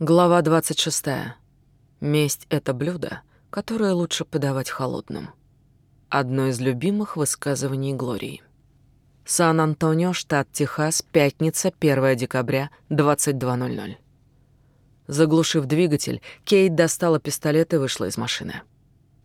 Глава 26. Месть — это блюдо, которое лучше подавать холодным. Одно из любимых высказываний Глории. Сан-Антонио, штат Техас, пятница, 1 декабря, 22.00. Заглушив двигатель, Кейт достала пистолет и вышла из машины.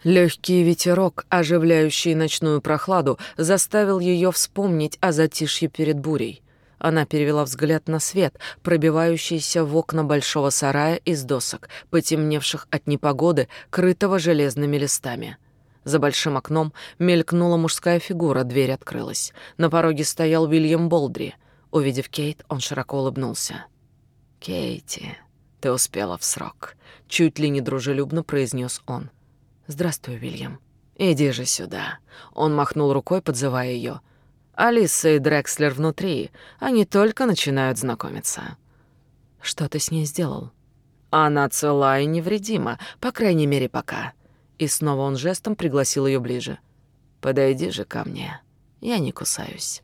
Легкий ветерок, оживляющий ночную прохладу, заставил ее вспомнить о затишье перед бурей. Она перевела взгляд на свет, пробивающийся в окна большого сарая из досок, потемневших от непогоды, крытого железными листами. За большим окном мелькнула мужская фигура, дверь открылась. На пороге стоял Уильям Болдри. Увидев Кейт, он широко улыбнулся. «Кейти, ты успела в срок», — чуть ли не дружелюбно произнес он. «Здравствуй, Уильям. Иди же сюда». Он махнул рукой, подзывая ее. Алиса и Дрекслер внутри. Они только начинают знакомиться. Что ты с ней сделал? Она цела и невредима, по крайней мере, пока. И снова он жестом пригласил ее ближе. Подойди же ко мне. Я не кусаюсь.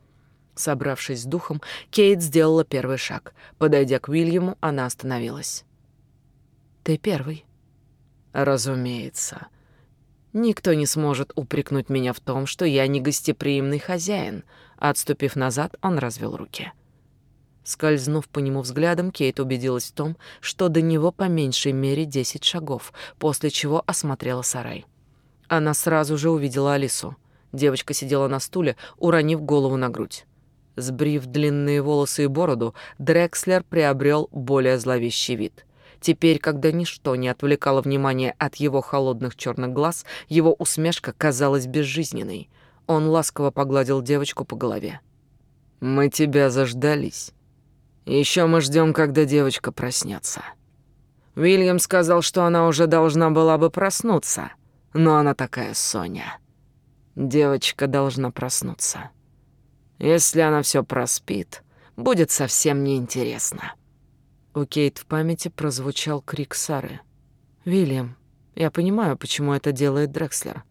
Собравшись с духом, Кейт сделала первый шаг. Подойдя к Уильяму, она остановилась. Ты первый. Разумеется. Никто не сможет упрекнуть меня в том, что я не гостеприимный хозяин. Отступив назад, он развел руки. Скользнув по нему взглядом, Кейт убедилась в том, что до него по меньшей мере десять шагов, после чего осмотрела сарай. Она сразу же увидела Алису. Девочка сидела на стуле, уронив голову на грудь. Сбрив длинные волосы и бороду, Дрекслер приобрел более зловещий вид — Теперь, когда ничто не отвлекало внимание от его холодных черных глаз, его усмешка казалась безжизненной. Он ласково погладил девочку по голове. «Мы тебя заждались. Еще мы ждем, когда девочка проснется. Уильям сказал, что она уже должна была бы проснуться, но она такая Соня. Девочка должна проснуться. Если она все проспит, будет совсем неинтересно». У Кейт в памяти прозвучал крик Сары. «Вильям, я понимаю, почему это делает Дрекслер.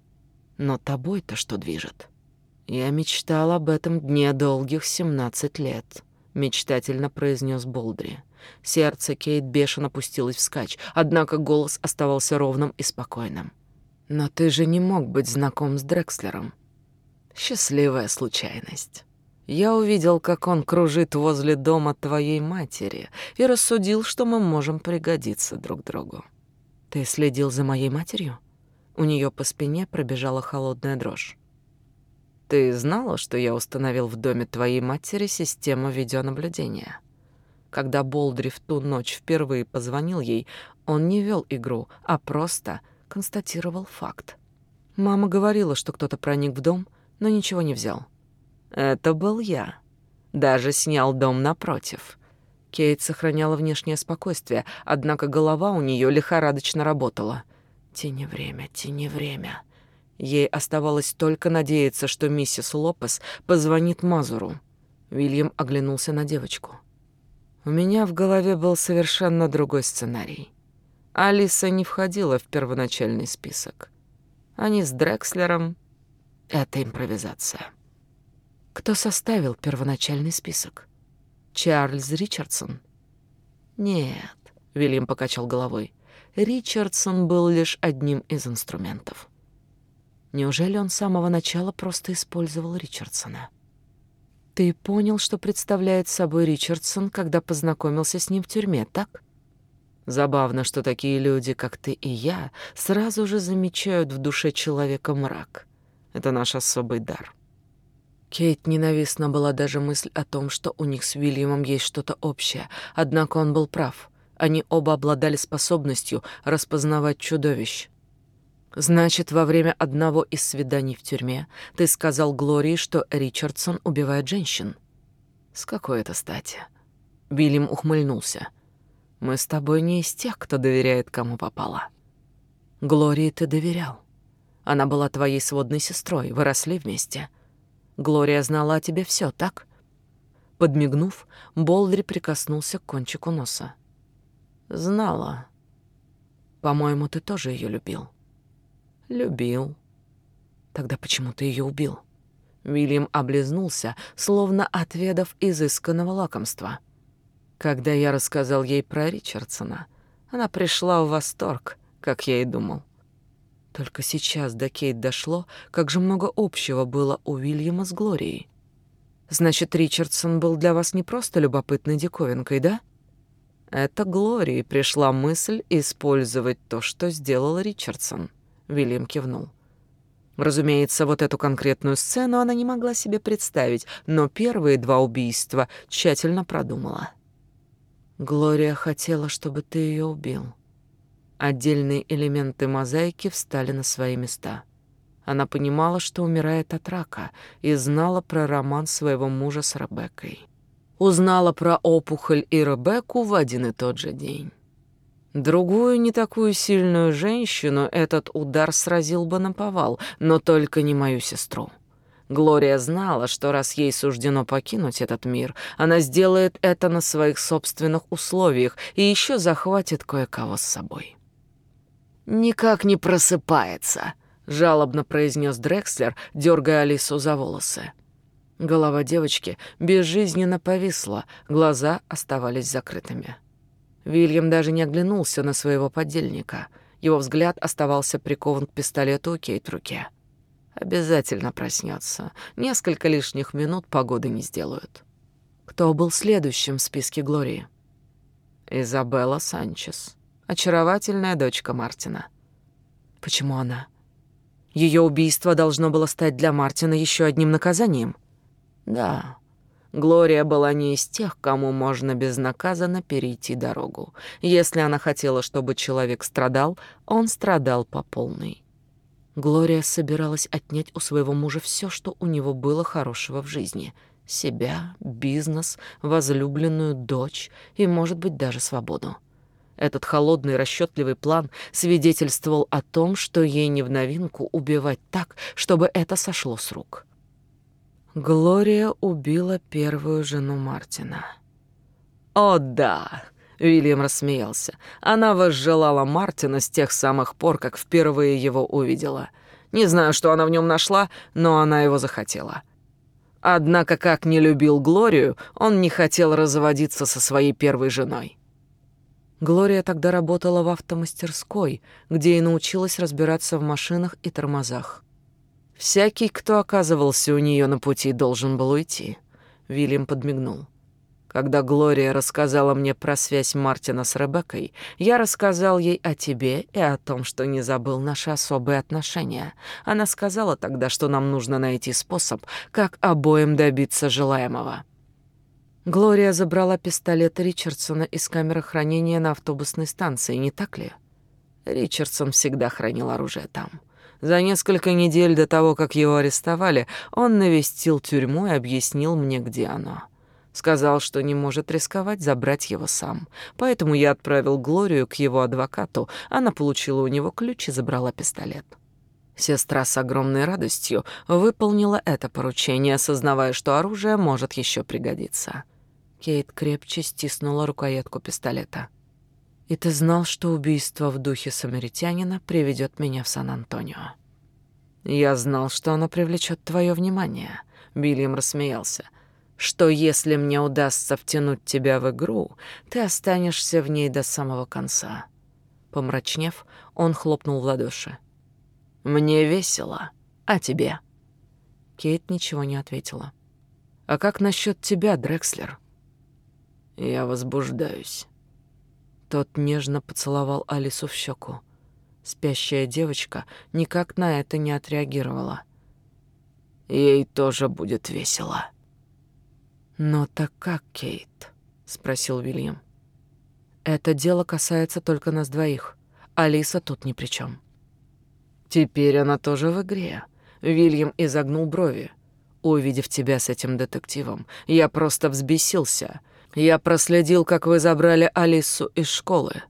Но тобой-то что движет?» «Я мечтал об этом дне долгих семнадцать лет», — мечтательно произнес Болдри. Сердце Кейт бешено пустилось вскачь, однако голос оставался ровным и спокойным. «Но ты же не мог быть знаком с Дрекслером». «Счастливая случайность». Я увидел, как он кружит возле дома твоей матери, и рассудил, что мы можем пригодиться друг другу. Ты следил за моей матерью? У нее по спине пробежала холодная дрожь. Ты знала, что я установил в доме твоей матери систему видеонаблюдения? Когда Болдри в ту ночь впервые позвонил ей, он не вел игру, а просто констатировал факт. Мама говорила, что кто-то проник в дом, но ничего не взял. Это был я. Даже снял дом напротив. Кейт сохраняла внешнее спокойствие, однако голова у нее лихорадочно работала. Тяни время, тяни время. Ей оставалось только надеяться, что миссис Лопес позвонит Мазуру. Уильям оглянулся на девочку. У меня в голове был совершенно другой сценарий. Алиса не входила в первоначальный список. Они с Дрекслером — это импровизация. Кто составил первоначальный список? Чарльз Ричардсон? Нет, Вильям покачал головой. Ричардсон был лишь одним из инструментов. Неужели он с самого начала просто использовал Ричардсона? Ты понял, что представляет собой Ричардсон, когда познакомился с ним в тюрьме, так? Забавно, что такие люди, как ты и я, сразу же замечают в душе человека мрак. Это наш особый дар. Кейт ненавистна была даже мысль о том, что у них с Уильямом есть что-то общее, однако он был прав. Они оба обладали способностью распознавать чудовищ. Значит, во время одного из свиданий в тюрьме ты сказал Глории, что Ричардсон убивает женщин. С какой это стати? Уильям ухмыльнулся. Мы с тобой не из тех, кто доверяет кому попало. Глории ты доверял. Она была твоей сводной сестрой, вы росли вместе. Глория знала о тебе все, так?» Подмигнув, Болдри прикоснулся к кончику носа. «Знала. По-моему, ты тоже ее любил». «Любил. Тогда почему ты ее убил?» Уильям облизнулся, словно отведав изысканного лакомства. Когда я рассказал ей про Ричардсона, Она пришла в восторг, как я и думал. Только сейчас до Кейт дошло, как же много общего было у Уильяма с Глорией. Значит, Ричардсон был для вас не просто любопытной диковинкой, да? Это Глории пришла мысль использовать то, что сделал Ричардсон. Вильям кивнул. Разумеется, вот эту конкретную сцену она не могла себе представить, но первые два убийства тщательно продумала. Глория хотела, чтобы ты ее убил. Отдельные элементы мозаики встали на свои места. Она понимала, что умирает от рака, и знала про роман своего мужа с Ребеккой. Узнала про опухоль и Ребекку в один и тот же день. Другую, не такую сильную женщину этот удар сразил бы на повал, но только не мою сестру. Глория знала, что раз ей суждено покинуть этот мир, она сделает это на своих собственных условиях и еще захватит кое-кого с собой. «Никак не просыпается», — жалобно произнес Дрекслер, дергая Алису за волосы. Голова девочки безжизненно повисла, глаза оставались закрытыми. Вильям даже не оглянулся на своего подельника. Его взгляд оставался прикован к пистолету у Кейт в руке. Обязательно проснется. Несколько лишних минут погоды не сделают. Кто был следующим в списке Глории? Изабелла Санчес. Очаровательная дочка Мартина. Почему она? Ее убийство должно было стать для Мартина еще одним наказанием. Да, Глория была не из тех, кому можно безнаказанно перейти дорогу. Если она хотела, чтобы человек страдал, он страдал по полной. Глория собиралась отнять у своего мужа все, что у него было хорошего в жизни. Себя, бизнес, возлюбленную дочь и, может быть, даже свободу. Этот холодный расчетливый план свидетельствовал о том, что ей не в новинку убивать так, чтобы это сошло с рук. Глория убила первую жену Мартина. «О, да!» — Уильям рассмеялся. «Она возжелала Мартина с тех самых пор, как впервые его увидела. Не знаю, что она в нем нашла, но она его захотела. Однако, как не любил Глорию, он не хотел разводиться со своей первой женой. Глория тогда работала в автомастерской, где и научилась разбираться в машинах и тормозах. Всякий, кто оказывался у нее на пути, должен был уйти. Вильям подмигнул. Когда Глория рассказала мне про связь Мартина с Ребеккой, я рассказал ей о тебе и о том, что не забыл наши особые отношения. Она сказала тогда, что нам нужно найти способ, как обоим добиться желаемого. Глория забрала пистолет Ричардсона из камеры хранения на автобусной станции, не так ли? Ричардсон всегда хранил оружие там. За несколько недель до того, как его арестовали, он навестил тюрьму и объяснил мне, где оно. Сказал, что не может рисковать забрать его сам. Поэтому я отправил Глорию к его адвокату. Она получила у него ключ и забрала пистолет. Сестра с огромной радостью выполнила это поручение, осознавая, что оружие может еще пригодиться. Кейт крепче стиснула рукоятку пистолета. И ты знал, что убийство в духе самаритянина приведет меня в Сан-Антонио. Я знал, что оно привлечет твое внимание. Бильям рассмеялся. Что если мне удастся втянуть тебя в игру, ты останешься в ней до самого конца. Помрачнев, он хлопнул в ладоши. Мне весело, а тебе? Кейт ничего не ответила. А как насчет тебя, Дрекслер? Я возбуждаюсь. Тот нежно поцеловал Алису в щеку. Спящая девочка никак на это не отреагировала. Ей тоже будет весело. «Но так как, Кейт?» — спросил Вильям. «Это дело касается только нас двоих. Алиса тут ни при чем. «Теперь она тоже в игре». Вильям изогнул брови. Увидев тебя с этим детективом, я просто взбесился. Я проследил, как вы забрали Алису из школы.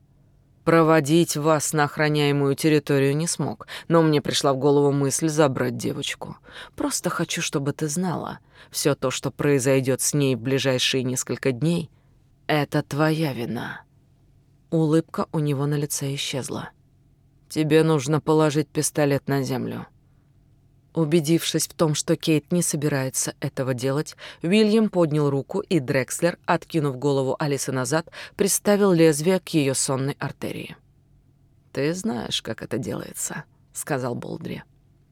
Проводить вас на охраняемую территорию не смог, но мне пришла в голову мысль забрать девочку. Просто хочу, чтобы ты знала, все то, что произойдет с ней в ближайшие несколько дней, это твоя вина. Улыбка у него на лице исчезла. Тебе нужно положить пистолет на землю. Убедившись в том, что Кейт не собирается этого делать, Уильям поднял руку, и Дрекслер, откинув голову Алисы назад, приставил лезвие к ее сонной артерии. «Ты знаешь, как это делается», — сказал Болдри.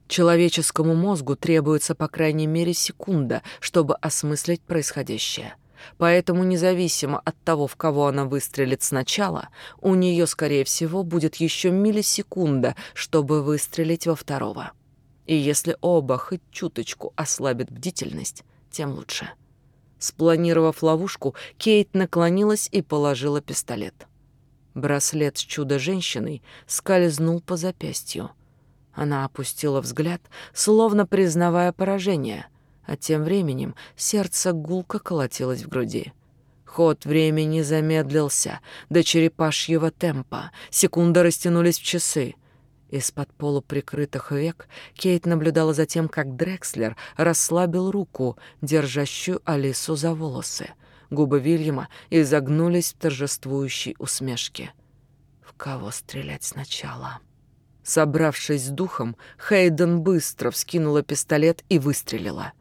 «Человеческому мозгу требуется по крайней мере секунда, чтобы осмыслить происходящее. Поэтому независимо от того, в кого она выстрелит сначала, у нее, скорее всего, будет еще миллисекунда, чтобы выстрелить во второго». И если оба хоть чуточку ослабят бдительность, тем лучше. Спланировав ловушку, Кейт наклонилась и положила пистолет. Браслет с чудо-женщиной скользнул по запястью. Она опустила взгляд, словно признавая поражение, а тем временем сердце гулко колотилось в груди. Ход времени замедлился до черепашьего темпа, секунды растянулись в часы — из-под полуприкрытых век Кейт наблюдала за тем, как Дрекслер расслабил руку, держащую Алису за волосы. Губы Вильяма изогнулись в торжествующей усмешке. В кого стрелять сначала? Собравшись с духом, Хейден быстро вскинула пистолет и выстрелила.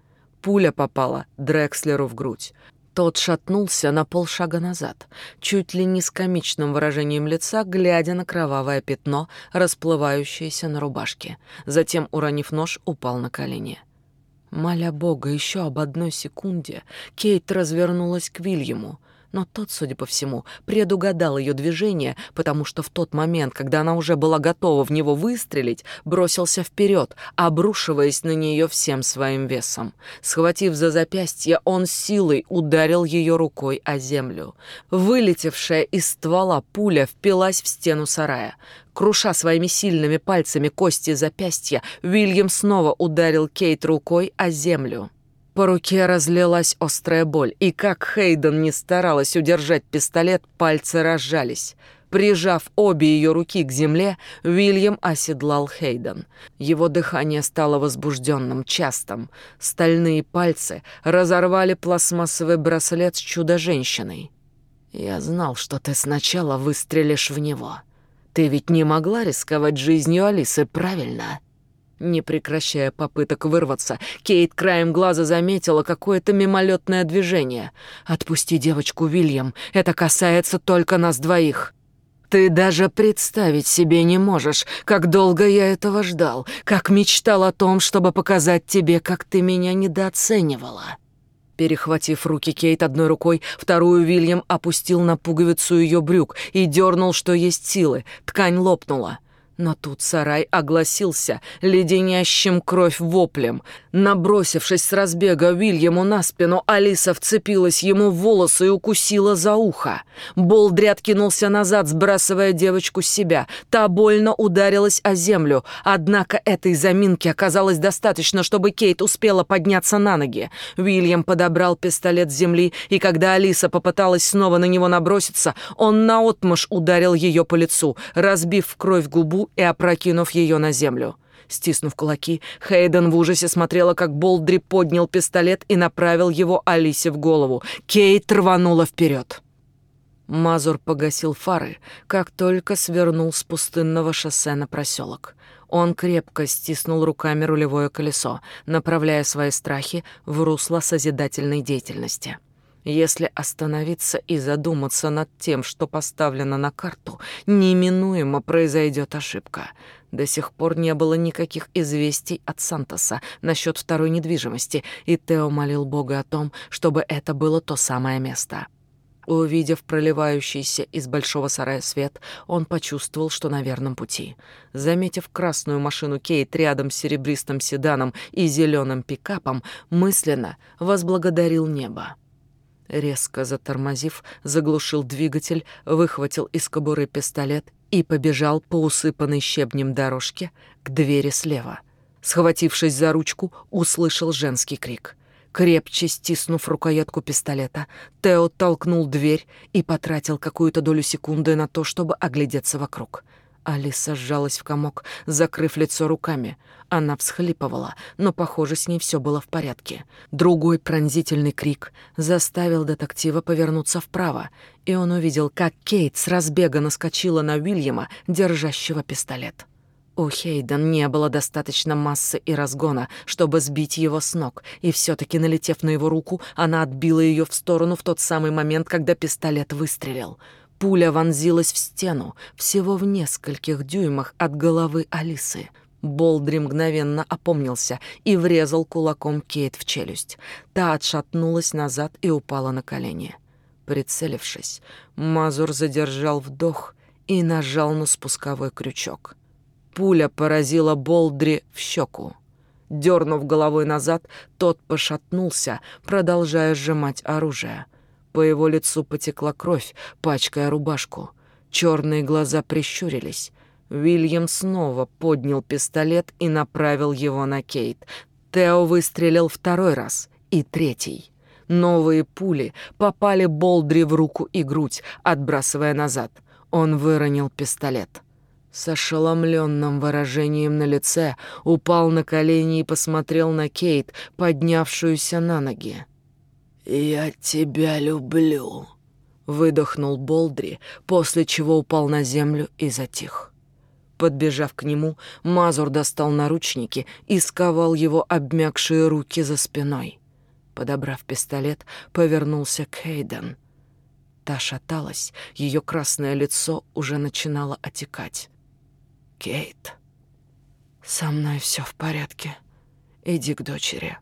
Пуля попала Дрекслеру в грудь. Тот шатнулся на полшага назад, чуть ли не с комичным выражением лица, глядя на кровавое пятно, расплывающееся на рубашке. Затем, уронив нож, упал на колени. Моля Бога еще об одной секунде, Кейт развернулась к Вильяму. Но тот, судя по всему, предугадал ее движение, потому что в тот момент, когда она уже была готова в него выстрелить, бросился вперед, обрушиваясь на нее всем своим весом. Схватив за запястье, он силой ударил ее рукой о землю. Вылетевшая из ствола пуля впилась в стену сарая. Круша своими сильными пальцами кости запястья, Уильям снова ударил Кейт рукой о землю. По руке разлилась острая боль, и как Хейден не старалась удержать пистолет, пальцы разжались. Прижав обе ее руки к земле, Уильям оседлал Хейден. Его дыхание стало возбужденным, частым. Стальные пальцы разорвали пластмассовый браслет с чудо-женщиной. «Я знал, что ты сначала выстрелишь в него. Ты ведь не могла рисковать жизнью Алисы, правильно?» Не прекращая попыток вырваться, Кейт краем глаза заметила какое-то мимолетное движение. «Отпусти девочку, Вильям, это касается только нас двоих». «Ты даже представить себе не можешь, как долго я этого ждал, как мечтал о том, чтобы показать тебе, как ты меня недооценивала». Перехватив руки Кейт одной рукой, вторую Вильям опустил на пуговицу ее брюк и дернул, что есть силы. Ткань лопнула. Но тут сарай огласился леденящим кровь воплем. Набросившись с разбега Уильяму на спину, Алиса вцепилась ему в волосы и укусила за ухо. Болдри откинулся назад, сбрасывая девочку с себя. Та больно ударилась о землю, однако этой заминки оказалось достаточно, чтобы Кейт успела подняться на ноги. Уильям подобрал пистолет с земли, и когда Алиса попыталась снова на него наброситься, он наотмашь ударил ее по лицу, разбив в кровь губу и опрокинув ее на землю. Стиснув кулаки, Хейден в ужасе смотрела, как Болдри поднял пистолет и направил его Алисе в голову. Кейт рванула вперед. Мазур погасил фары, как только свернул с пустынного шоссе на проселок. Он крепко стиснул руками рулевое колесо, направляя свои страхи в русло созидательной деятельности. Если остановиться и задуматься над тем, что поставлено на карту, неминуемо произойдет ошибка. До сих пор не было никаких известий от Сантоса насчет второй недвижимости, и Тео молил Бога о том, чтобы это было то самое место. Увидев проливающийся из большого сарая свет, он почувствовал, что на верном пути. Заметив красную машину Кейт рядом с серебристым седаном и зеленым пикапом, мысленно возблагодарил небо. Резко затормозив, заглушил двигатель, выхватил из кобуры пистолет и побежал по усыпанной щебнем дорожке к двери слева. Схватившись за ручку, услышал женский крик. Крепче стиснув рукоятку пистолета, Тео толкнул дверь и потратил какую-то долю секунды на то, чтобы оглядеться вокруг — Алиса сжалась в комок, закрыв лицо руками. Она всхлипывала, но, похоже, с ней все было в порядке. Другой пронзительный крик заставил детектива повернуться вправо, и он увидел, как Кейт с разбега наскочила на Уильяма, держащего пистолет. У Хейден не было достаточно массы и разгона, чтобы сбить его с ног, и все таки налетев на его руку, она отбила ее в сторону в тот самый момент, когда пистолет выстрелил. Пуля вонзилась в стену, всего в нескольких дюймах от головы Алисы. Болдри мгновенно опомнился и врезал кулаком Кейт в челюсть. Та отшатнулась назад и упала на колени. Прицелившись, Мазур задержал вдох и нажал на спусковой крючок. Пуля поразила Болдри в щеку. Дернув головой назад, тот пошатнулся, продолжая сжимать оружие. По его лицу потекла кровь, пачкая рубашку. Черные глаза прищурились. Уильям снова поднял пистолет и направил его на Кейт. Тео выстрелил второй раз и третий. Новые пули попали Болдри в руку и грудь, отбрасывая назад. Он выронил пистолет с ошеломленным выражением на лице, упал на колени и посмотрел на Кейт, поднявшуюся на ноги. «Я тебя люблю», — выдохнул Болдри, после чего упал на землю и затих. Подбежав к нему, Мазур достал наручники и сковал его обмякшие руки за спиной. Подобрав пистолет, повернулся к Хейден. Та шаталась, ее красное лицо уже начинало отекать. Кейт, со мной все в порядке. Иди к дочери.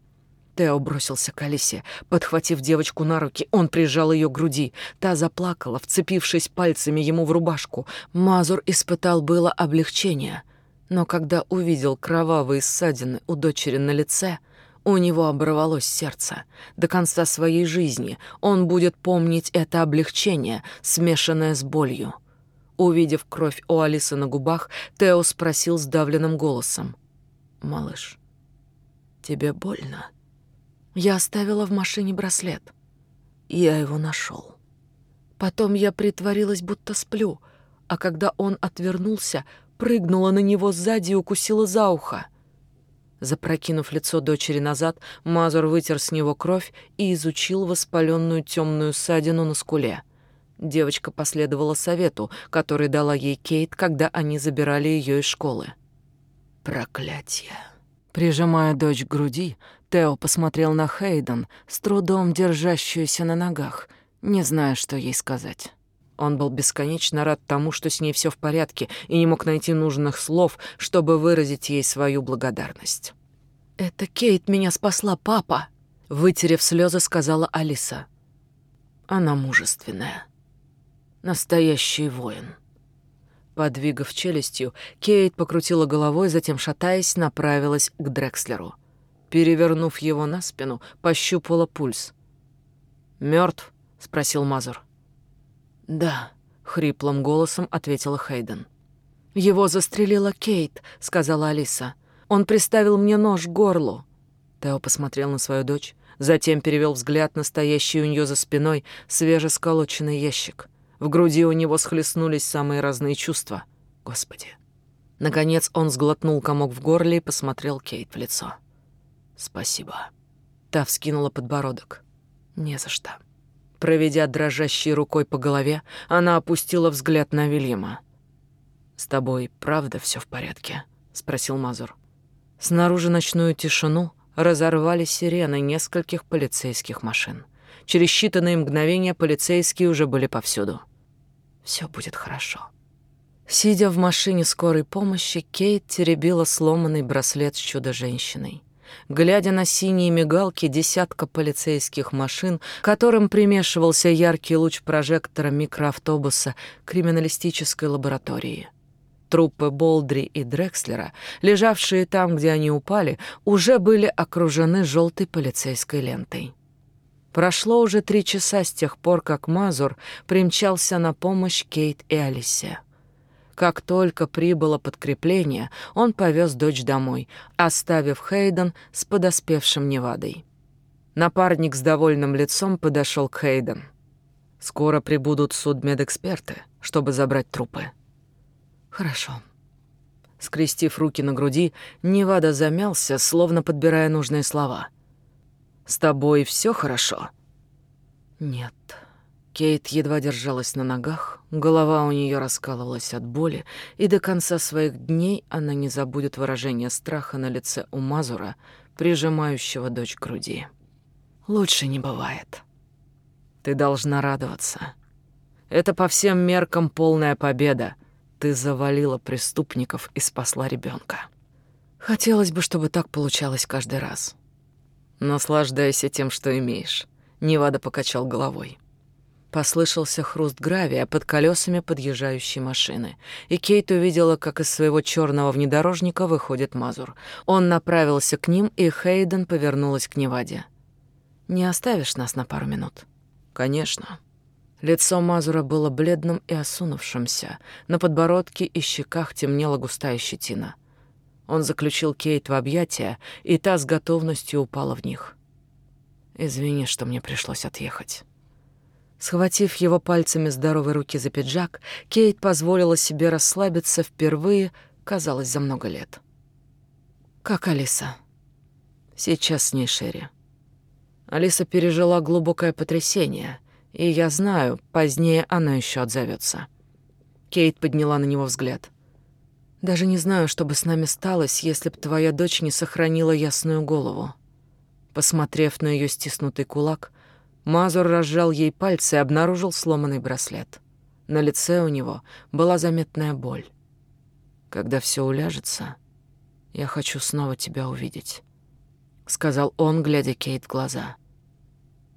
Тео бросился к Алисе. Подхватив девочку на руки, он прижал ее к груди. Та заплакала, вцепившись пальцами ему в рубашку. Мазур испытал было облегчение. Но когда увидел кровавые ссадины у дочери на лице, у него оборвалось сердце. До конца своей жизни он будет помнить это облегчение, смешанное с болью. Увидев кровь у Алисы на губах, Тео спросил сдавленным голосом. «Малыш, тебе больно?» Я оставила в машине браслет. Я его нашел. Потом я притворилась, будто сплю, а когда он отвернулся, прыгнула на него сзади и укусила за ухо. Запрокинув лицо дочери назад, Мазур вытер с него кровь и изучил воспаленную темную ссадину на скуле — Девочка последовала совету, который дала ей Кейт, когда они забирали ее из школы. Проклятие. Прижимая дочь к груди, Тео посмотрел на Хейден, с трудом держащуюся на ногах, не зная, что ей сказать. Он был бесконечно рад тому, что с ней все в порядке, и не мог найти нужных слов, чтобы выразить ей свою благодарность. «Это Кейт меня спасла, папа!» Вытерев слезы, сказала Алиса. «Она мужественная». Настоящий воин. Подвигав челюстью, Кейт покрутила головой, затем, шатаясь, направилась к Дрекслеру. Перевернув его на спину, пощупала пульс. Мертв? спросил Мазур. «Да», — хриплым голосом ответила Хейден. «Его застрелила Кейт», — сказала Алиса. «Он приставил мне нож к горлу». Тео посмотрел на свою дочь, затем перевел взгляд на стоящий у нее за спиной свежесколоченный ящик. В груди у него схлестнулись самые разные чувства. Господи. Наконец он сглотнул комок в горле и посмотрел Кейт в лицо. «Спасибо». Та вскинула подбородок. «Не за что». Проведя дрожащей рукой по голове, она опустила взгляд на Вильяма. «С тобой правда все в порядке?» — спросил Мазур. Снаружи ночную тишину разорвали сирены нескольких полицейских машин. Через считанные мгновения полицейские уже были повсюду. Все будет хорошо. Сидя в машине скорой помощи, Кейт теребила сломанный браслет с чудо-женщиной. Глядя на синие мигалки десятка полицейских машин, которым примешивался яркий луч прожектора микроавтобуса криминалистической лаборатории. Трупы Болдри и Дрекслера, лежавшие там, где они упали, уже были окружены желтой полицейской лентой. Прошло уже три часа с тех пор, как Мазур примчался на помощь Кейт и Алисе. Как только прибыло подкрепление, он повез дочь домой, оставив Хейден с подоспевшим Невадой. Напарник с довольным лицом подошел к Хейден. «Скоро прибудут судмедэксперты, чтобы забрать трупы». «Хорошо». Скрестив руки на груди, Невада замялся, словно подбирая нужные слова — с тобой все хорошо? Нет. Кейт едва держалась на ногах, голова у нее раскалывалась от боли, и до конца своих дней она не забудет выражение страха на лице у Мазура, прижимающего дочь к груди. Лучше не бывает. Ты должна радоваться. Это по всем меркам полная победа. Ты завалила преступников и спасла ребенка. Хотелось бы, чтобы так получалось каждый раз. Наслаждайся тем, что имеешь. Невада покачал головой. Послышался хруст гравия под колесами подъезжающей машины, и Кейт увидела, как из своего черного внедорожника выходит Мазур. Он направился к ним, и Хейден повернулась к Неваде. «Не оставишь нас на пару минут?» «Конечно». Лицо Мазура было бледным и осунувшимся. На подбородке и щеках темнела густая щетина. Он заключил Кейт в объятия, и та с готовностью упала в них. «Извини, что мне пришлось отъехать». Схватив его пальцами здоровой руки за пиджак, Кейт позволила себе расслабиться впервые, казалось, за много лет. «Как Алиса?» «Сейчас с ней Шерри». Алиса пережила глубокое потрясение, и я знаю, позднее она еще отзовется. Кейт подняла на него взгляд. «Даже не знаю, что бы с нами сталось, если б твоя дочь не сохранила ясную голову». Посмотрев на ее стиснутый кулак, Мазур разжал ей пальцы и обнаружил сломанный браслет. На лице у него была заметная боль. «Когда все уляжется, я хочу снова тебя увидеть», — сказал он, глядя Кейт в глаза.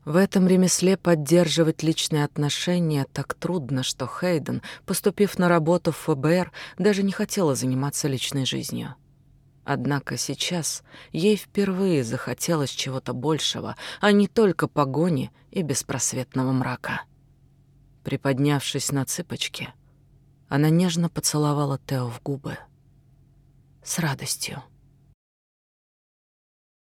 В этом ремесле поддерживать личные отношения так трудно, что Хейден, поступив на работу в ФБР, даже не хотела заниматься личной жизнью. Однако сейчас ей впервые захотелось чего-то большего, а не только погони и беспросветного мрака. Приподнявшись на цыпочки, она нежно поцеловала Тео в губы. С радостью.